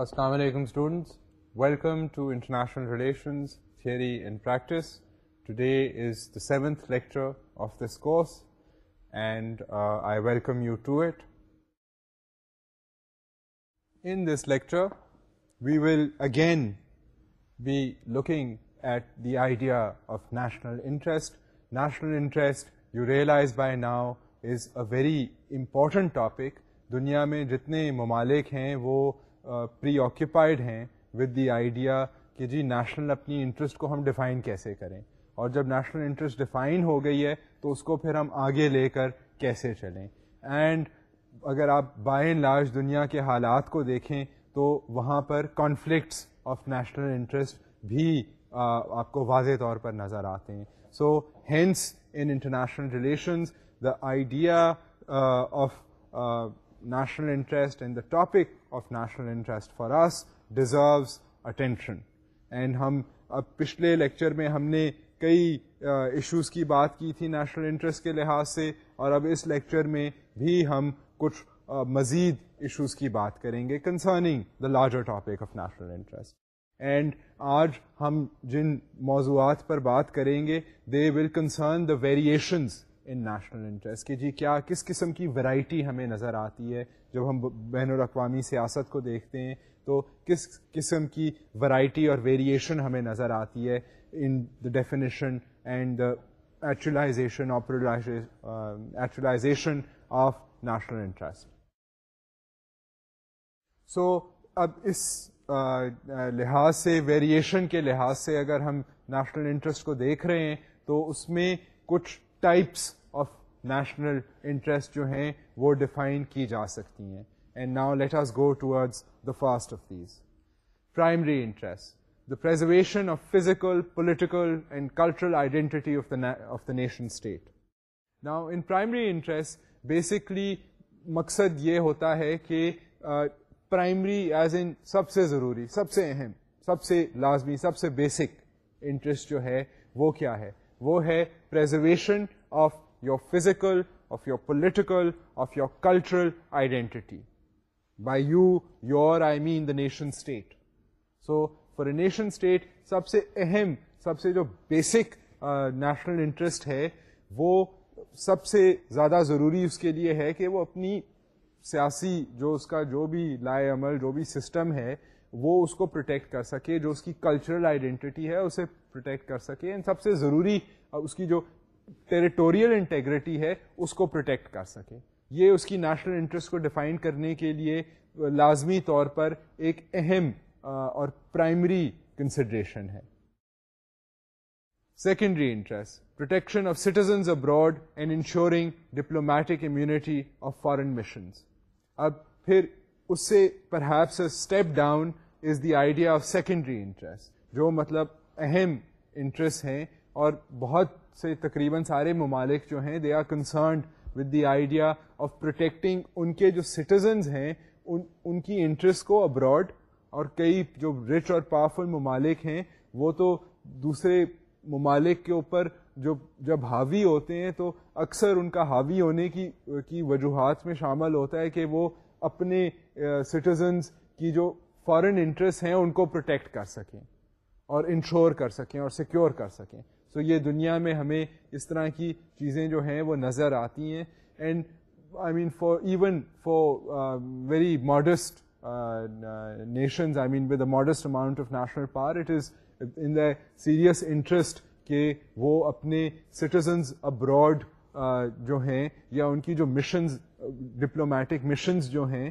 السلام علیکم students welcome to international relations theory and practice today is the seventh lecture of this course and I welcome you to it in this lecture we will again be looking at the idea of national interest national interest you realize by now is a very important topic دنیا میں جتنے ممالک ہیں وہ preoccupied ہیں with the idea کہ جی national اپنی انٹرسٹ کو ہم ڈیفائن کیسے کریں اور جب نیشنل انٹرسٹ ڈیفائن ہو گئی ہے تو اس کو پھر ہم آگے لے کر کیسے چلیں اینڈ اگر آپ بائی لارج دنیا کے حالات کو دیکھیں تو وہاں پر کانفلکٹس آف نیشنل انٹرسٹ بھی آپ کو واضح طور پر نظر آتے ہیں so hence in international relations the idea of national interest and the topic of national interest for us deserves attention and ہم اب پچھلے لیکچر میں ہم نے کئی ایشوز کی بات کی تھی نیشنل انٹرسٹ کے لحاظ سے اور اب اس لیکچر میں بھی ہم کچھ مزید ایشوز کی بات کریں گے concerning the larger topic of national interest and آج ہم جن موضوعات پر بات کریں گے they will concern the variations in national interest کہ جی کیا کس قسم کی ورائٹی ہمیں نظر آتی ہے جب ہم بین الاقوامی سیاست کو دیکھتے ہیں تو کس قسم کی ورائٹی اور ویریشن ہمیں نظر آتی ہے in the definition and the actualization actualization of national interest so اب اس uh, uh, لحاظ سے ویریشن کے لحاظ سے اگر ہم نیشنل انٹرسٹ کو دیکھ رہے ہیں تو اس میں کچھ ٹائپس نیشنل انٹرسٹ جو ہیں وہ ڈیفائن کی جا سکتی ہیں and now let us go towards the first of these primary interest the preservation of physical political and cultural identity of the nation state now in primary interest basically مقصد یہ ہوتا ہے کہ پرائمری ایز ان سب سے ضروری سب سے اہم سب سے لازمی سب سے بیسک انٹرسٹ جو ہے وہ کیا ہے وہ ہے preservation of your physical of your political of your cultural identity by you your I mean the nation state so for a nation state سب سے اہم سب سے جو بیسک نیشنل انٹرسٹ ہے وہ سب سے زیادہ ضروری اس کے لیے ہے کہ وہ اپنی سیاسی جو اس کا جو بھی لائے عمل جو بھی سسٹم ہے وہ اس کو پروٹیکٹ کر سکے جو اس کی کلچرل آئیڈینٹی ہے اسے پروٹیکٹ کر سکے اینڈ سب سے ضروری اس کی جو ٹیریٹوریل انٹیگریٹی ہے اس کو پروٹیکٹ کر سکے یہ اس کی نیشنل انٹرسٹ کو ڈیفائن کرنے کے لیے لازمی طور پر ایک اہم اور پرائمری کنسیڈریشن ہے secondary interest protection of citizens abroad and ensuring diplomatic immunity of foreign missions اب پھر اس سے perhaps step down is the idea of secondary interest جو مطلب اہم انٹرسٹ ہیں اور بہت سے تقریباً سارے ممالک جو ہیں they are concerned with the idea of protecting ان کے جو سٹیزنز ہیں ان ان کی انٹرسٹ کو ابراڈ اور کئی جو رچ اور پاورفل ممالک ہیں وہ تو دوسرے ممالک کے اوپر جو جب حاوی ہوتے ہیں تو اکثر ان کا حاوی ہونے کی کی وجوہات میں شامل ہوتا ہے کہ وہ اپنے سٹیزنز کی جو فارن انٹرسٹ ہیں ان کو پروٹیکٹ کر سکیں اور انشور کر سکیں اور سیکیور کر سکیں تو یہ دنیا میں ہمیں اس طرح کی چیزیں جو ہیں وہ نظر آتی ہیں and I mean for even for very modest nations I mean with a modest amount of national power it is in the serious interest کہ وہ اپنے سٹیزنز ابراڈ uh, جو ہیں یا ان کی جو مشنز ڈپلومیٹک مشنز جو ہیں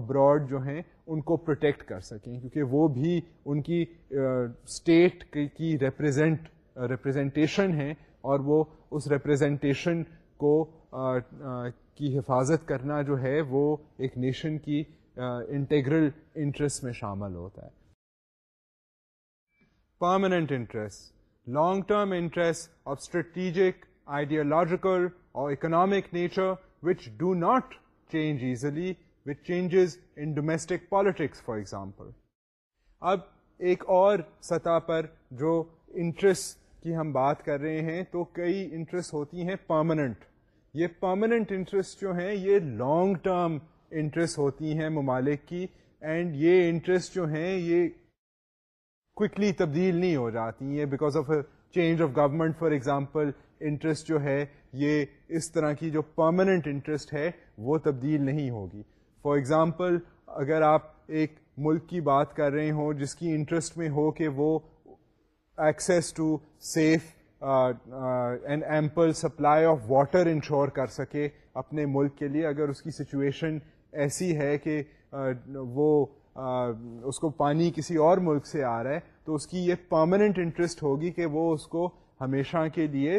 ابراڈ جو ہیں ان کو پروٹیکٹ کر سکیں کیونکہ وہ بھی ان کی اسٹیٹ uh, کی ریپرزینٹ ریپرزینٹیشن ہیں اور وہ اس ریپرزینٹیشن کو کی حفاظت کرنا جو ہے وہ ایک نیشن کی انٹیگرل انٹرسٹ میں شامل ہوتا ہے permanent interest long term interest of strategic ideological اور economic nature which do not change easily with changes in domestic politics for example اب ایک اور سطح پر جو انٹرسٹ کی ہم بات کر رہے ہیں تو کئی انٹرسٹ ہوتی ہیں پرماننٹ یہ پرماننٹ انٹرسٹ جو ہیں یہ لانگ ٹرم انٹرسٹ ہوتی ہیں ممالک کی اینڈ یہ انٹرسٹ جو ہیں یہ کوکلی تبدیل نہیں ہو جاتی ہیں because of change of government for example interest جو ہے یہ اس طرح کی جو پرماننٹ انٹرسٹ ہے وہ تبدیل نہیں ہوگی فار ایگزامپل اگر آپ ایک ملک کی بات کر رہے ہوں جس کی انٹرسٹ میں ہو کہ وہ access to safe ample supply of water ensure کر سکے اپنے ملک کے لیے اگر اس کی سچویشن ایسی ہے کہ uh, وہ uh, اس کو پانی کسی اور ملک سے آ رہا ہے تو اس کی یہ پرماننٹ انٹرسٹ ہوگی کہ وہ اس کو ہمیشہ کے لیے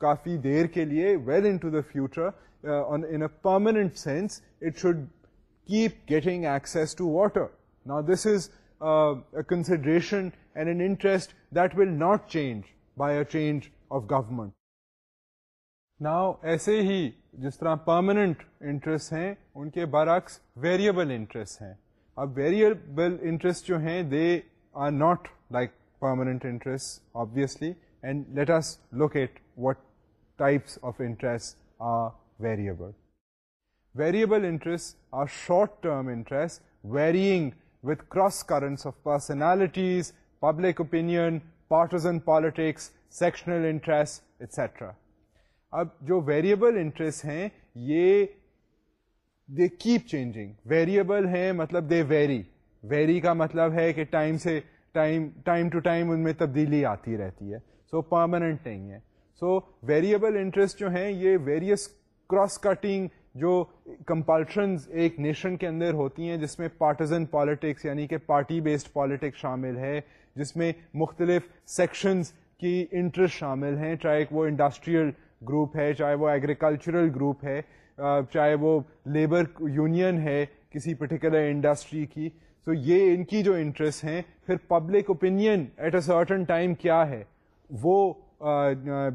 کافی دیر کے لیے well into the future in a permanent sense it should keep getting access to water نا this is consideration and an interest will not change by a change of government now ایسے ہی جس طرح پرماننٹ انٹرسٹ ہیں ان کے برعکس variable interest ہیں اب ویریبل انٹرسٹ جو ہیں they are not like permanent interest obviously and let us locate what types of interest are variable variable interest are short term interest varying with cross current of personalities public opinion partisan politics sectional interest etcetera اب جو variable interest ہیں یہ they keep changing variable ہیں مطلب they vary vary کا مطلب ہے کہ ٹائم سے ٹائم ٹائم ٹو ٹائم ان میں تبدیلی آتی رہتی ہے سو پرماننٹ نہیں ہے سو ویریبل انٹرسٹ جو ہیں یہ ویریس کراس کٹنگ جو کمپلشنز ایک نیشن کے اندر ہوتی ہیں جس میں پارٹیزن پالیٹکس یعنی کہ پارٹی بیسڈ پالیٹکس شامل ہے جس میں مختلف سیکشنز کی انٹرسٹ شامل ہیں چاہے وہ انڈسٹریل گروپ ہے چاہے وہ ایگریکلچرل گروپ ہے چاہے وہ لیبر یونین ہے کسی پرٹیکولر انڈسٹری کی تو یہ ان کی جو انٹرسٹ ہیں پھر public opinion at a certain time کیا ہے وہ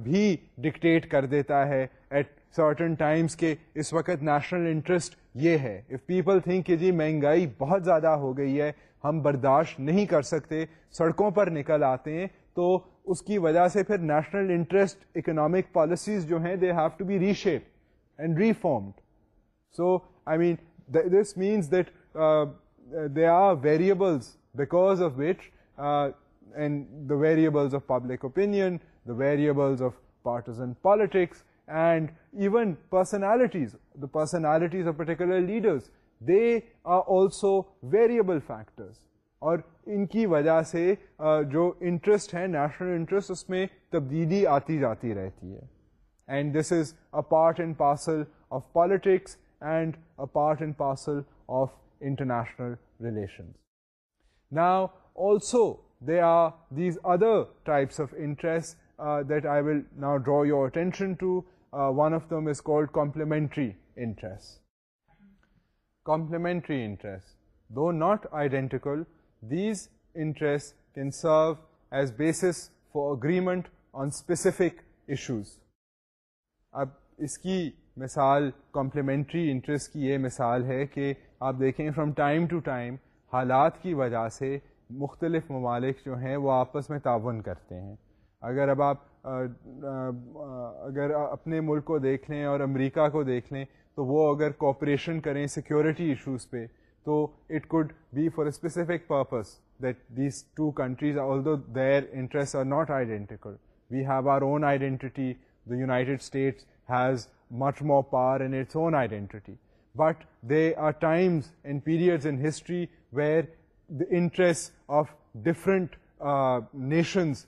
بھی ڈکٹیٹ کر دیتا ہے ایٹ سرٹن ٹائمس کے اس وقت نیشنل انٹرسٹ یہ ہے اف پیپل تھنک کہ جی مہنگائی بہت زیادہ ہو گئی ہے ہم برداشت نہیں کر سکتے سڑکوں پر نکل آتے ہیں تو اس کی وجہ سے پھر نیشنل انٹرسٹ اکنامک پالیسیز جو ہیں they have to be reshape and reformed so I mean this means that they are variables because of which and the variables of public opinion the variables of partisan politics and even personalities the personalities of particular leaders, they are also variable factors اور ان کی وجہ سے جو interest ہے national interest اس میں تبدیلی آتی جاتی رہتی ہے and this is a part and parcel of politics and a part and parcel of international relations now also they are these other types of interest that I will now draw your attention to one of them is called complementary interest complementary interest though not identical these interest can serve as basis for agreement on specific issues اب اس کی مثال complementary interest کی یہ مثال ہے کہ آپ دیکھیں فرام ٹائم ٹو ٹائم حالات کی وجہ سے مختلف ممالک جو ہیں وہ آپس میں تعاون کرتے ہیں اگر اب آپ اگر اپنے ملک کو دیکھ لیں اور امریکہ کو دیکھ لیں تو وہ اگر کوپریشن کریں سیکیورٹی ایشوز پہ تو it could be for a specific purpose that these two countries though their interest are not identical we have our own identity the United States has much more power and its own identity but there are times and periods in history where the interest of different nations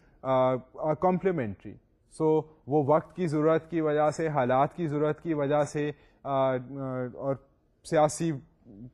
complementary so وہ وقت کی ضرورت کی وجہ سے حالات کی ضرورت کی وجہ سے اور سیاسی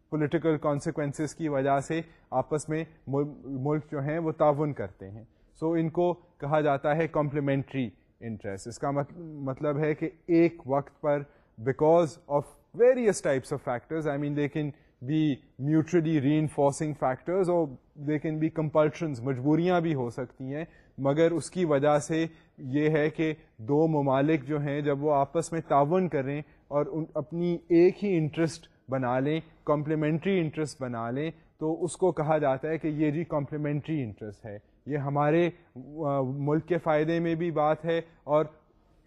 پولیٹیکل کانسیکوینسز کی وجہ سے آپس میں ملک جو ہیں وہ تعاون کرتے ہیں سو ان کو کہا جاتا ہے کمپلیمنٹری انٹرسٹ اس کا مطلب ہے کہ ایک وقت پر because of various types of factors I mean لیکن be mutually reinforcing factors اور لیکن بی کمپلشنز مجبوریاں بھی ہو سکتی ہیں مگر اس کی وجہ سے یہ ہے کہ دو ممالک جو ہیں جب وہ آپس میں تعاون کریں اور ان اپنی ایک ہی انٹرسٹ بنا لیں کمپلیمنٹری انٹرسٹ بنا لیں تو اس کو کہا جاتا ہے کہ یہ جی کمپلیمنٹری انٹرسٹ ہے یہ ہمارے ملک کے فائدے میں بھی بات ہے اور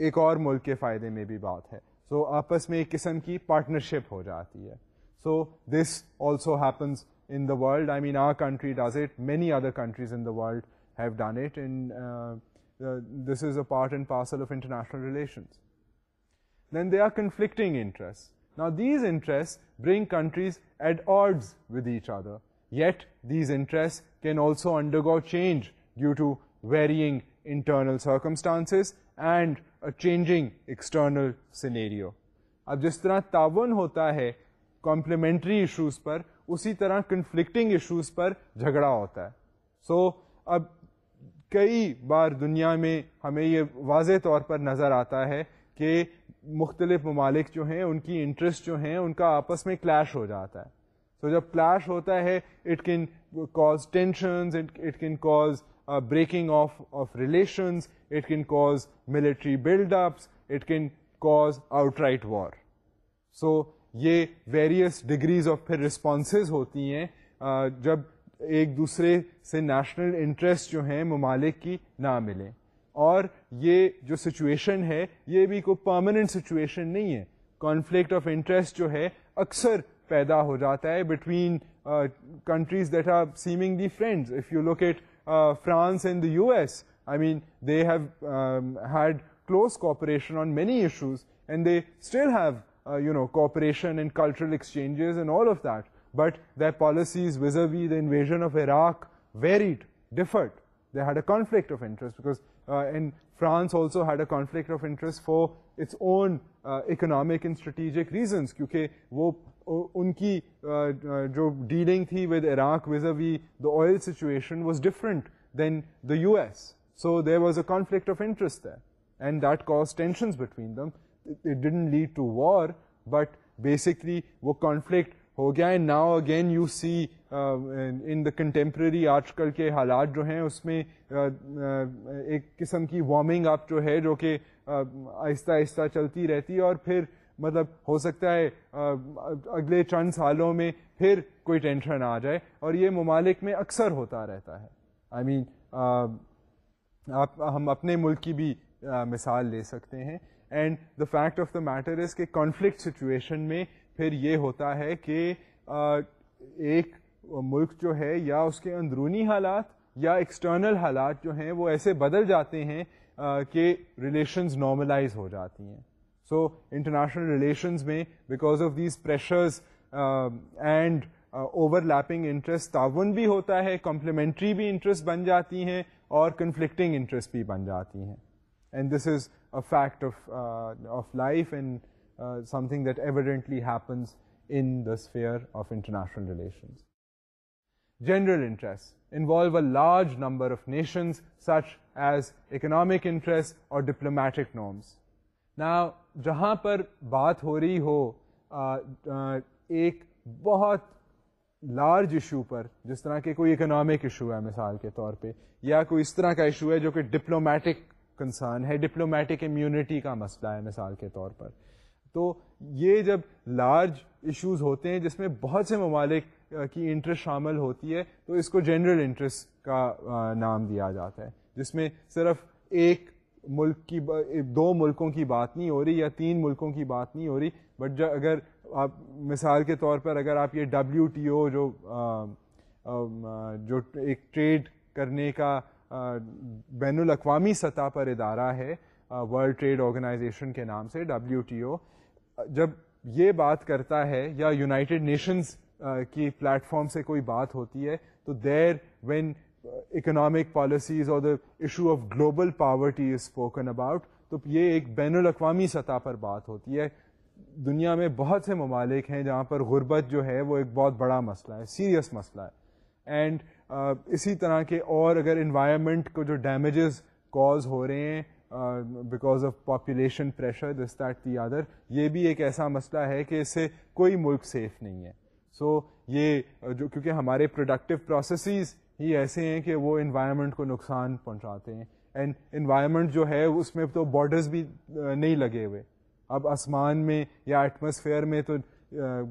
ایک اور ملک کے فائدے میں بھی بات ہے سو so, آپس میں ایک قسم کی پارٹنرشپ ہو جاتی ہے so this also happens in the world I mean our country does it many other countries in the world this is a part and parcel of international relation then they are conflicting can also undergo change due to varying internal circumstances and changing external scenario اب جس طرح تعاون ہوتا ہے complementary issues پر اسی طرح conflicting issues پر جھگڑا ہوتا ہے سو اب کئی بار دنیا میں ہمیں یہ واضح طور پر نظر آتا ہے کہ مختلف ممالک جو ہیں ان کی انٹرسٹ جو ہیں ان کا آپس میں کلیش ہو جاتا ہے سو جب کلیش ہوتا ہے it can cause tensions it can cause breaking off of relations it can cause military build ups it can cause outright war so یہ ویریئس ڈگریز آف پھر رسپانسز ہوتی ہیں جب ایک دوسرے سے نیشنل انٹرسٹ جو ہیں ممالک کی نہ ملیں اور یہ جو سچویشن ہے یہ بھی کوئی پرماننٹ سچویشن نہیں ہے کانفلکٹ آف انٹرسٹ جو ہے اکثر پیدا ہو جاتا ہے between countries that are seeming the friends if you look at France and the U S I mean they have had close cooperation on many issues and they still have you know cooperation and cultural exchanges and all of that but the policies was uh the invasion of Iraq very different they had a conflict of interest France also had a conflict of interest for its own economic and strategic reasons کیونکہ وہ ان کی جو dealing تھی with Iraq was uh we the oil situation was different than the U S so they was a conflict of interest ہے and that cause tensions between them lead to war but basically وہ conflict ہو گیا ہے now again you see in the contemporary آج کل کے حالات جو ہیں اس میں uh, uh, ایک قسم کی وارمنگ اپ جو ہے جو کہ uh, آہستہ آہستہ چلتی رہتی ہے اور پھر مطلب ہو سکتا ہے اگلے چند سالوں میں پھر کوئی ٹینشن آ جائے اور یہ ممالک میں اکثر ہوتا رہتا ہے آئی مین آپ ہم اپنے ملک کی بھی مثال لے سکتے ہیں and the fact of the matter is کہ کانفلکٹ سچویشن میں پھر یہ ہوتا ہے کہ ایک ملک جو ہے یا اس کے اندرونی حالات یا ایکسٹرنل حالات جو ہیں وہ ایسے بدل جاتے ہیں کہ ریلیشنز نارملائز ہو جاتی ہیں سو انٹرنیشنل ریلیشنز میں because of these pressures and overlapping interest تعاون بھی ہوتا ہے کمپلیمنٹری بھی انٹرسٹ بن جاتی ہیں اور کنفلکٹنگ انٹرسٹ بھی بن جاتی ہیں and this is a fact of of life and something that happens happens in the of of international General general interest involve large number of nations such as economic interest or diplomatic norms Now, جہاں پر بات ہو رہی ہو ایک بہت large issue پر جس طرح کے کوئی اکنامک ایشو ہے مثال کے طور پہ یا کوئی اس طرح کا ایشو ہے جو کہ ڈپلومیٹک کنسرن ہے ڈپلومیٹک امیونٹی کا مسئلہ ہے مثال کے طور پر تو یہ جب لارج ایشوز ہوتے ہیں جس میں بہت سے ممالک کی انٹرسٹ شامل ہوتی ہے تو اس کو جنرل انٹرسٹ کا نام دیا جاتا ہے جس میں صرف ایک ملک کی دو ملکوں کی بات نہیں ہو رہی یا تین ملکوں کی بات نہیں ہو رہی بٹ اگر آپ مثال کے طور پر اگر آپ یہ ڈبلیو ٹی او جو جو ایک ٹریڈ کرنے کا بین الاقوامی سطح پر ادارہ ہے ورلڈ ٹریڈ آرگنائزیشن کے نام سے ڈبلیو ٹی او جب یہ بات کرتا ہے یا یونائٹڈ نیشنز کی پلیٹ فارم سے کوئی بات ہوتی ہے تو دیر وین اکنامک پالیسیز اور the issue of global poverty is spoken about تو یہ ایک بین الاقوامی سطح پر بات ہوتی ہے دنیا میں بہت سے ممالک ہیں جہاں پر غربت جو ہے وہ ایک بہت بڑا مسئلہ ہے سیریس مسئلہ ہے اینڈ اسی طرح کے اور اگر انوائرمنٹ کو جو ڈیمیجز کوز ہو رہے ہیں because of population pressure this that the other یہ بھی ایک ایسا مسئلہ ہے کہ اس سے کوئی ملک سیف نہیں ہے سو یہ جو کیونکہ ہمارے پروڈکٹیو پروسیسز ہی ایسے ہیں کہ وہ انوائرمنٹ کو نقصان پہنچاتے ہیں اینڈ انوائرمنٹ جو ہے اس میں تو بارڈرز بھی نہیں لگے ہوئے اب آسمان میں یا ایٹماسفیئر میں تو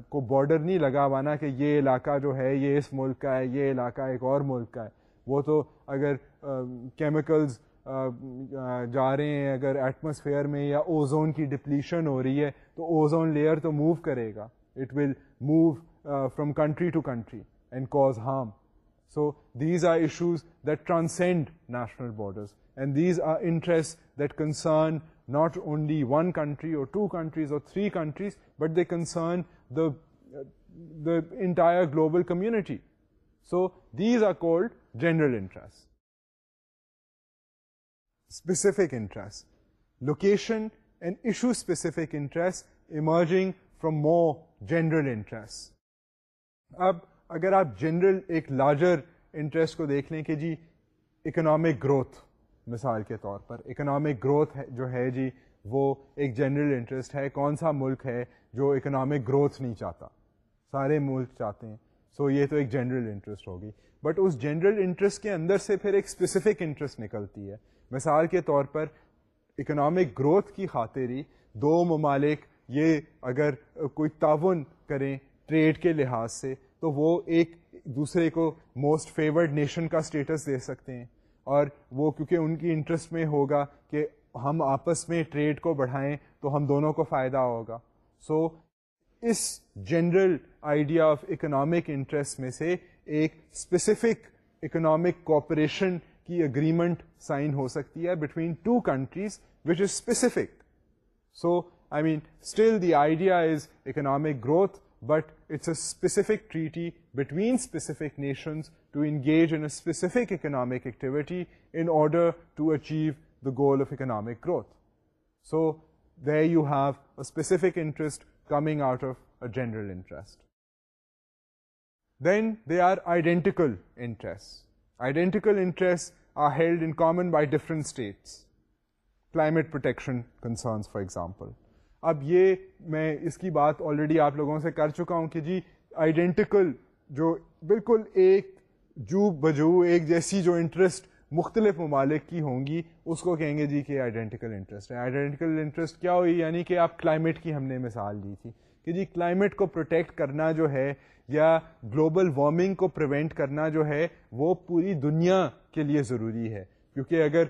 کو بارڈر نہیں لگا ہوا کہ یہ علاقہ جو ہے یہ اس ملک کا ہے یہ علاقہ ایک اور ملک کا ہے وہ تو اگر کیمیکلز جا رہے ہیں اگر ایٹماسفیئر میں یا اوزون کی ڈپلیشن ہو رہی ہے تو اوزون لیئر تو موو کرے گا it will move from country to country and cause harm so these are issues that transcend national borders and these are interest that concern not only one country or two countries or three countries but they concern the the entire global community so these are called general interest specific interest location and issue specific interest emerging from more general interest اب اگر آپ general ایک larger interest کو دیکھ لیں کہ جی economic growth مثال کے طور پر اکنامک گروتھ جو ہے جی وہ ایک جنرل انٹرسٹ ہے کون سا ملک ہے جو اکنامک گروتھ نہیں چاہتا سارے ملک چاہتے ہیں سو so یہ تو ایک جنرل انٹرسٹ ہوگی بٹ اس جنرل انٹرسٹ کے اندر سے پھر ایک اسپیسیفک انٹرسٹ نکلتی ہے مثال کے طور پر اکنامک گروتھ کی خاطر ہی دو ممالک یہ اگر کوئی تعاون کریں ٹریڈ کے لحاظ سے تو وہ ایک دوسرے کو موسٹ فیورڈ نیشن کا اسٹیٹس دے سکتے ہیں اور وہ کیونکہ ان کی انٹرسٹ میں ہوگا کہ ہم آپس میں ٹریڈ کو بڑھائیں تو ہم دونوں کو فائدہ ہوگا so so, us general idea of economic interest میں سے ایک اسپیسیفک اکنامک کوپریشن کی اگریمنٹ سائن ہو سکتی ہے between two countries which is specific so I mean still the idea is economic growth but it's a specific treaty between specific nations to engage in specific economic activity in order to achieve the goal of economic growth so they you have a specific interest coming out of a general interest then they are identical interest identical interest are held in common by different states climate protection concerns for example اب یہ میں اس کی بات already آپ لوگوں سے کر چکا ہوں کہ جی آئیڈینٹیکل جو بالکل ایک جو بجو ایک جیسی جو انٹرسٹ مختلف ممالک کی ہوں گی اس کو کہیں گے جی کہ آئیڈینٹیکل انٹرسٹ ہے آئیڈینٹیکل انٹرسٹ کیا ہوئی یعنی کہ آپ کلائمیٹ کی ہم نے مثال دی تھی کہ جی کلائمیٹ کو پروٹیکٹ کرنا جو ہے یا گلوبل وارمنگ کو پریونٹ کرنا جو ہے وہ پوری دنیا کے لیے ضروری ہے کیونکہ اگر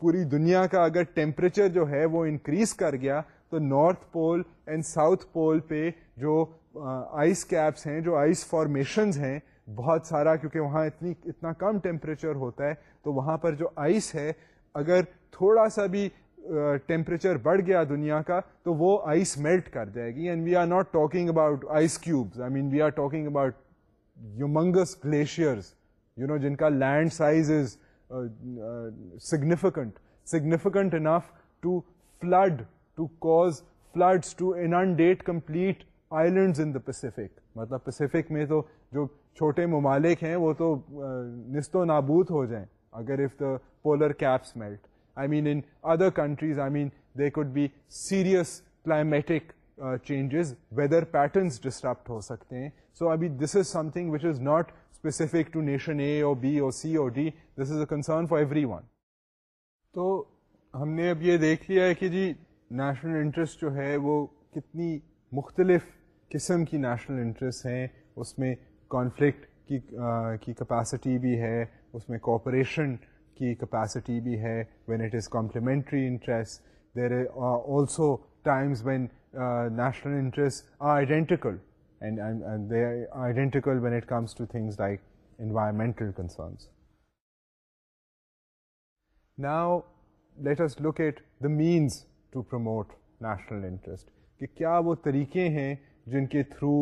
پوری دنیا کا اگر ٹیمپریچر جو ہے وہ انکریز کر گیا تو North Pole and South Pole پہ جو آئس کیپس ہیں جو آئس فارمیشنز ہیں بہت سارا کیونکہ وہاں اتنی اتنا کم ٹیمپریچر ہوتا ہے تو وہاں پر جو آئس ہے اگر تھوڑا سا بھی ٹیمپریچر بڑھ گیا دنیا کا تو وہ آئس میلٹ کر جائے گی and we are not talking about ice cubes I mean we are talking about humongous glaciers you know جن کا land size is significant significant enough to flood to cause floods to inundate complete islands in the Pacific مطلب Pacific میں تو جو چھوٹے ممالک ہیں وہ تو uh, نست و نابود ہو جائیں اگر if the polar caps melt I mean in other countries I mean they could be serious climatic changes weather patterns disrupt ہو سکتے ہیں سو ابھی this is something which is not specific to nation A or B or C or D this is a concern for everyone تو ہم نے اب یہ دیکھ لیا ہے کہ جی نیشنل انٹرسٹ جو ہے وہ کتنی مختلف قسم کی نیشنل انٹرسٹ ہیں اس میں کانفلکٹ کی کپیسٹی بھی ہے اس میں کوپریشن کی کیپیسٹی بھی ہے when it is complementary interest there also times when national interest are identical identical when it comes to things like environmental concerns now let look at the means to promote national interest کہ کیا وہ طریقے ہیں جن کے through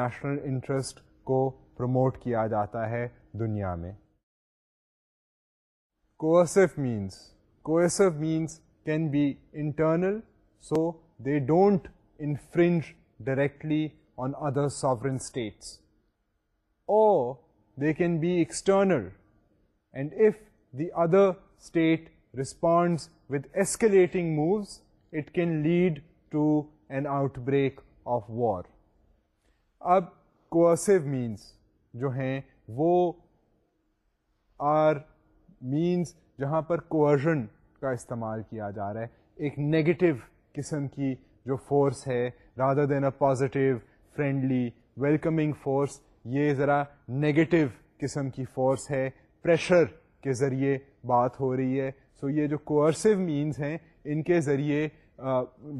national interest کو promote کیا جاتا ہے دنیا میں کوسو مینس کو means can be internal so they don't infringe directly on other sovereign states or they can be external and if the other state responds with escalating moves it can lead to an outbreak of war اب coercive means جو ہیں وہ are means جہاں پر conversion کا استعمال کیا جا رہا ہے ایک نگیٹو قسم کی جو فورس ہے rather than a positive friendly welcoming force یہ ذرا نگیٹو قسم کی فورس ہے پریشر کے ذریعے بات ہو رہی ہے سو یہ جو کوئرسو مینس ہیں ان کے ذریعے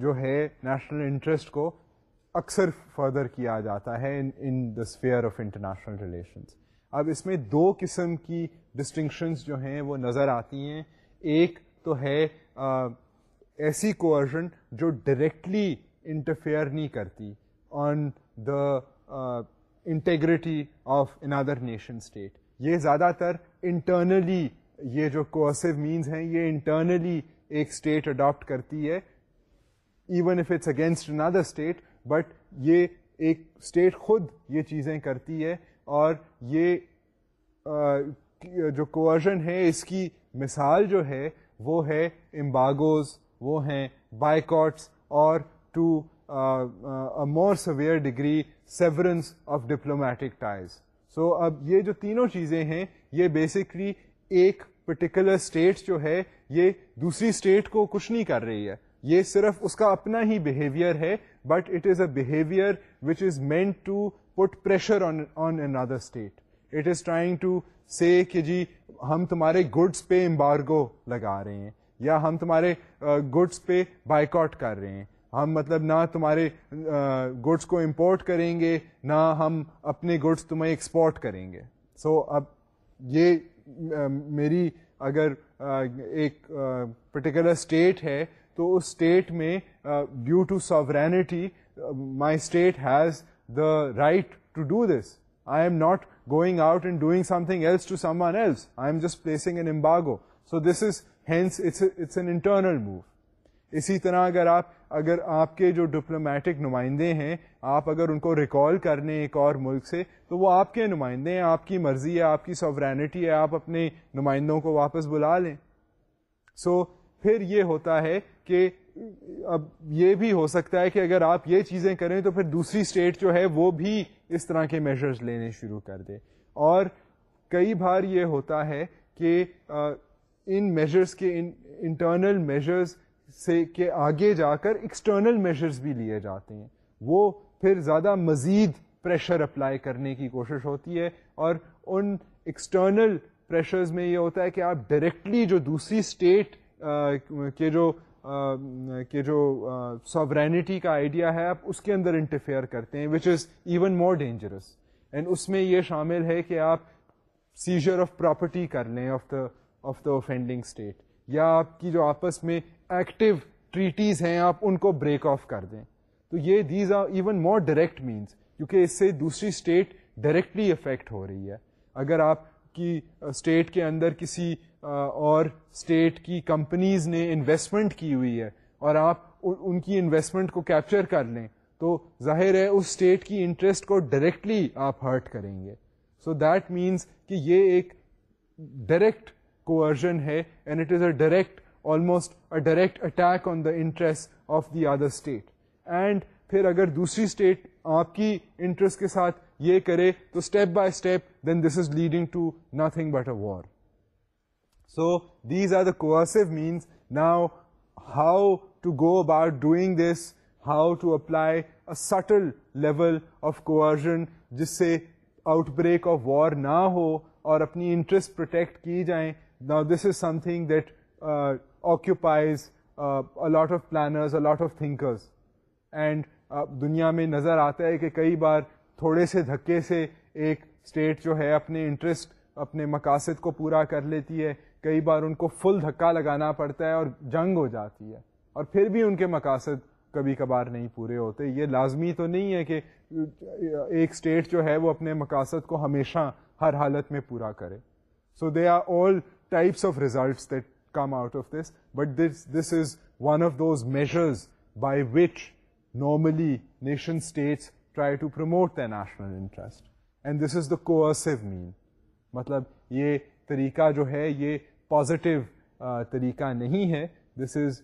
جو ہے نیشنل انٹرسٹ کو اکثر فردر کیا جاتا ہے in the dos of international relations اب اس میں دو قسم کی ڈسٹنکشنز جو ہیں وہ نظر آتی ہیں ایک تو ہے ایسی کوورژن جو ڈائریکٹلی انٹرفیئر نہیں کرتی on the integrity of another nation state یہ زیادہ تر انٹرنلی یہ جو کوسو مینز ہیں یہ انٹرنلی ایک اسٹیٹ اڈاپٹ کرتی ہے even if it's against another state but یہ ایک اسٹیٹ خود یہ چیزیں کرتی ہے اور یہ جو کوشن ہے اس کی مثال جو ہے وہ ہے امباگوز وہ ہیں boycotts or to more severe degree severance of diplomatic ties so اب یہ جو تینوں چیزیں ہیں یہ بیسکلی ایک پرٹیکولر اسٹیٹ جو ہے یہ دوسری اسٹیٹ کو کچھ نہیں کر رہی ہے یہ صرف اس کا اپنا ہی بیہیویئر ہے but it is a behaviour which is meant to put pressure on on another state it is trying to say کہ جی ہم تمہارے گڈس پہ امبارگو لگا رہے ہیں یا ہم تمہارے گڈس پہ بائک کر رہے ہیں ہم مطلب نہ تمہارے گڈس کو امپورٹ کریں گے نہ ہم اپنے گڈس تمہیں ایکسپورٹ کریں گے سو so, اب یہ میری اگر ایک پرٹیکولر اسٹیٹ ہے تو اس اسٹیٹ میں due to sovereignty my state has right to do this I am not going out indigenous internal move اسی طرح اگر آپ اگر آپ کے جو ڈپلومیٹک نمائندے ہیں آپ اگر ان کو ریکال کر لیں ایک اور ملک سے تو وہ آپ کے نمائندے ہیں آپ کی مرضی ہے آپ کی سوورینٹی ہے آپ اپنے نمائندوں کو واپس بلا لیں سو so, پھر یہ ہوتا ہے کہ اب یہ بھی ہو سکتا ہے کہ اگر آپ یہ چیزیں کریں تو پھر دوسری اسٹیٹ جو ہے وہ بھی اس طرح کے میجرز لینے شروع کر دے اور کئی بار یہ ہوتا ہے کہ ان میجرز کے انٹرنل میجرز سے کے آگے جا کر ایکسٹرنل میجرز بھی لیے جاتے ہیں وہ پھر زیادہ مزید پریشر اپلائی کرنے کی کوشش ہوتی ہے اور ان ایکسٹرنل پریشرز میں یہ ہوتا ہے کہ آپ ڈائریکٹلی جو دوسری اسٹیٹ کے جو کہ جو ساورینٹی کا آئیڈیا ہے آپ اس کے اندر انٹرفیئر کرتے ہیں which is even more dangerous and اس میں یہ شامل ہے کہ آپ سیزر آف پراپرٹی کر لیں of the of the offending state یا آپ کی جو آپس میں ایکٹیو ٹریٹیز ہیں آپ ان کو بریک آف کر دیں تو یہ these are even more direct means کیونکہ اس سے دوسری اسٹیٹ ڈائریکٹلی افیکٹ ہو رہی ہے اگر آپ کی اسٹیٹ کے اندر کسی اور اسٹیٹ کی کمپنیز نے انویسٹمنٹ کی ہوئی ہے اور آپ ان کی انویسٹمنٹ کو کیپچر کر لیں تو ظاہر ہے اس اسٹیٹ کی انٹرسٹ کو ڈائریکٹلی آپ ہرٹ کریں گے سو دیٹ مینس کہ یہ ایک ڈائریکٹ کوورژن ہے and it is a direct almost a direct attack on the interest of the other state and پھر اگر دوسری اسٹیٹ آپ کی انٹرسٹ کے ساتھ یہ کرے تو step by step then this is leading to nothing but a war so these are the coercive means now how to go about doing this how to apply a subtle level of coercion جس سے out break of وار نہ ہو اور اپنی interest protect کی جائیں نا this is something that occupies a lot of planners a lot of thinkers and دنیا میں نظر آتا ہے کہ کئی بار تھوڑے سے دھکے سے ایک اسٹیٹ جو ہے اپنے انٹرسٹ اپنے مقاصد کو پورا کر لیتی ہے کئی بار ان کو فل دھکا لگانا پڑتا ہے اور جنگ ہو جاتی ہے اور پھر بھی ان کے مقاصد کبھی کبھار نہیں پورے ہوتے یہ لازمی تو نہیں ہے کہ ایک اسٹیٹ جو ہے وہ اپنے مقاصد کو ہمیشہ ہر حالت میں پورا کرے so they are all types of results that come out of this but this this is one of those measures by which normally nation states try to promote the national interest and this is the coercive mean مطلب یہ طریقہ جو ہے یہ positive uh, طریقہ نہیں ہے this is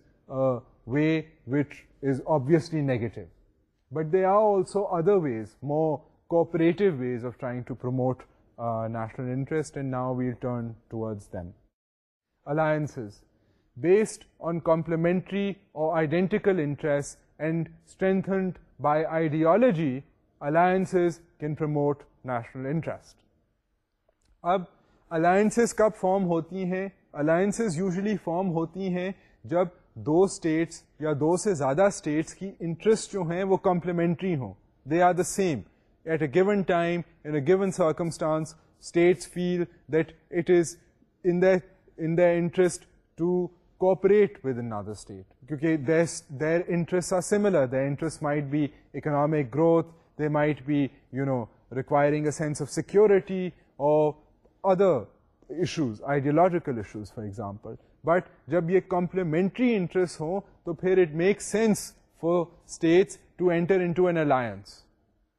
way which is obviously negative but there are also other ways more cooperative ways of trying to promote national interest and now we'll turn towards them alliances based on complementary or identical interest and strengthened by ideology alliances can promote national interest اب alliances کب form ہوتی ہیں alliances usually form ہوتی ہیں جب دو states یا دو سے زیادہ اسٹیٹس کی انٹرسٹ جو ہیں وہ کمپلیمنٹری ہوں they are the same at a time in a given circumstance states feel that it is in the in the interest to cooperate with an other state کیونکہ their interest are similar their interest might be economic growth they might be you know requiring a sense of security or other issues ideological issues for example but جب یہ complementary interest ہوں تو پھر it make sense for states to enter into an alliance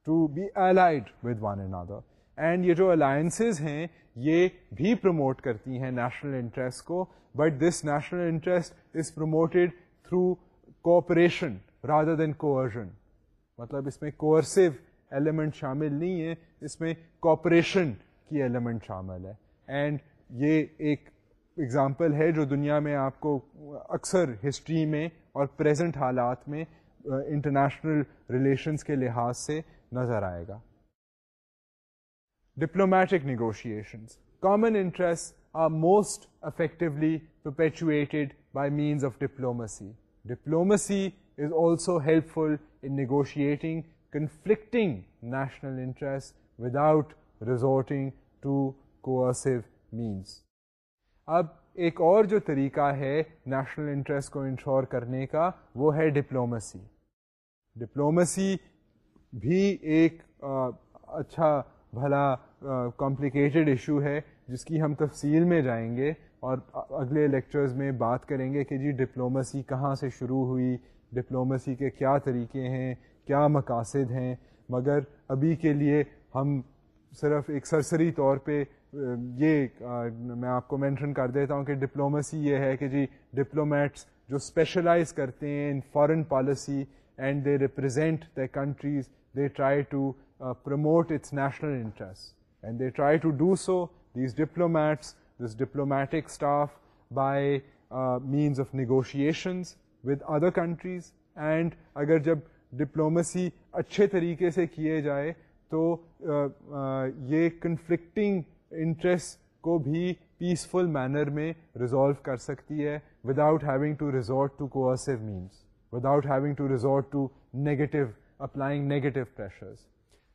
to be allied with one another and یہ جو alliances ہیں یہ بھی پروموٹ کرتی ہیں نیشنل انٹرسٹ کو but this national interest is promoted through cooperation rather than coercion مطلب اس میں ایلیمنٹ شامل نہیں ہے اس میں کوپریشن کی ایلیمنٹ شامل ہے اینڈ یہ ایک ایگزامپل ہے جو دنیا میں آپ کو اکثر ہسٹری میں اور پریزنٹ حالات میں انٹرنیشنل ریلیشنس کے لحاظ سے نظر آئے گا diplomatic negotiations common interest are most effectively perpetuated by means of diplomacy diplomacy is also helpful in negotiating conflicting national interest without resorting to coercive means اب ایک اور جو طریقہ ہے نیشنل انٹرسٹ کو انشور کرنے کا وہ ہے ڈپلومسی ڈپلومسی بھی ایک اچھا بھلا کمپلیکیٹڈ ایشو ہے جس کی ہم تفصیل میں جائیں گے اور اگلے لیکچرز میں بات کریں گے کہ جی ڈپلومسی کہاں سے شروع ہوئی ڈپلومسی کے کیا طریقے ہیں کیا مقاصد ہیں مگر ابھی کے لیے ہم صرف ایک سرسری طور پہ یہ میں آپ کو مینشن کر دیتا ہوں کہ ڈپلومسی یہ ہے کہ جی ڈپلومیٹس جو اسپیشلائز کرتے ہیں in foreign policy and they represent the countries they try to promote its national interest and they try to do so these diplomats this diplomatic staff by means of negotiations with other countries and اگر جب diplomacy اچھے طریقے سے کیے جائے تو یہ conflicting interest کو بھی پیسفل مینر میں ریزالو کر سکتی ہے without having to resort to coercive means without having to resort to negative applying negative pressures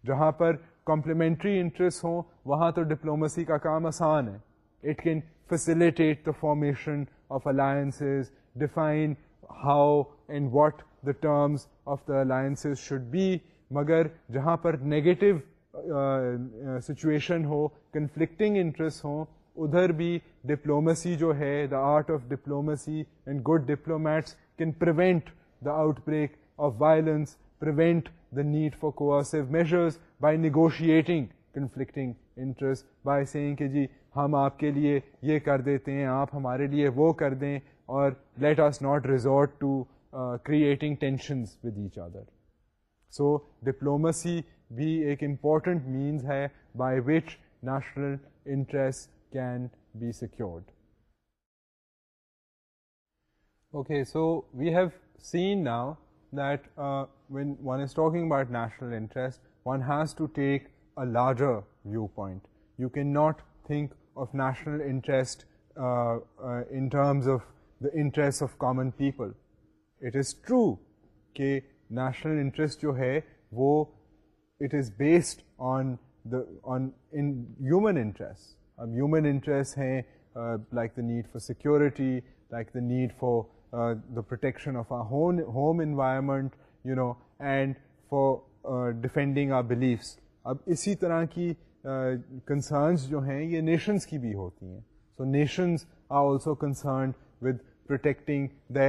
جہاں پر کمپلیمنٹری انٹرسٹ ہوں وہاں تو ڈپلومسی کا کام آسان ہے it can facilitate the formation of alliances define how and what the terms of the alliances should be مگر جہاں پر نگیٹو سچویشن ہو کنفلکٹنگ انٹرسٹ ہوں ادھر بھی ڈپلومسی جو ہے the art of diplomacy and good diplomats can prevent the outbreak of violence prevent the need for coercive measures by negotiating conflicting interest by saying کہ جی ہم آپ کے لیے یہ کر دیتے ہیں آپ ہمارے لیے وہ کر دیں اور let us not resort to creating tensions with each other so diplomacy بھی ایک امپورٹنٹ مینز ہے by which national interest can be secured okay so we have seen now that when one is talking about national interest one has to take a larger viewpoint you can not think of national interest in terms of the interest of common people it is true کہ national interest جو ہے وہ it is based on the on in human interest اب human interest ہیں like the need for security like the need for the protection of our home home environment you know and for defending our beliefs اب اسی طرح کی concerns uh, جو ہیں یہ nations کی بھی ہوتی ہیں so nations are also concerned with protecting the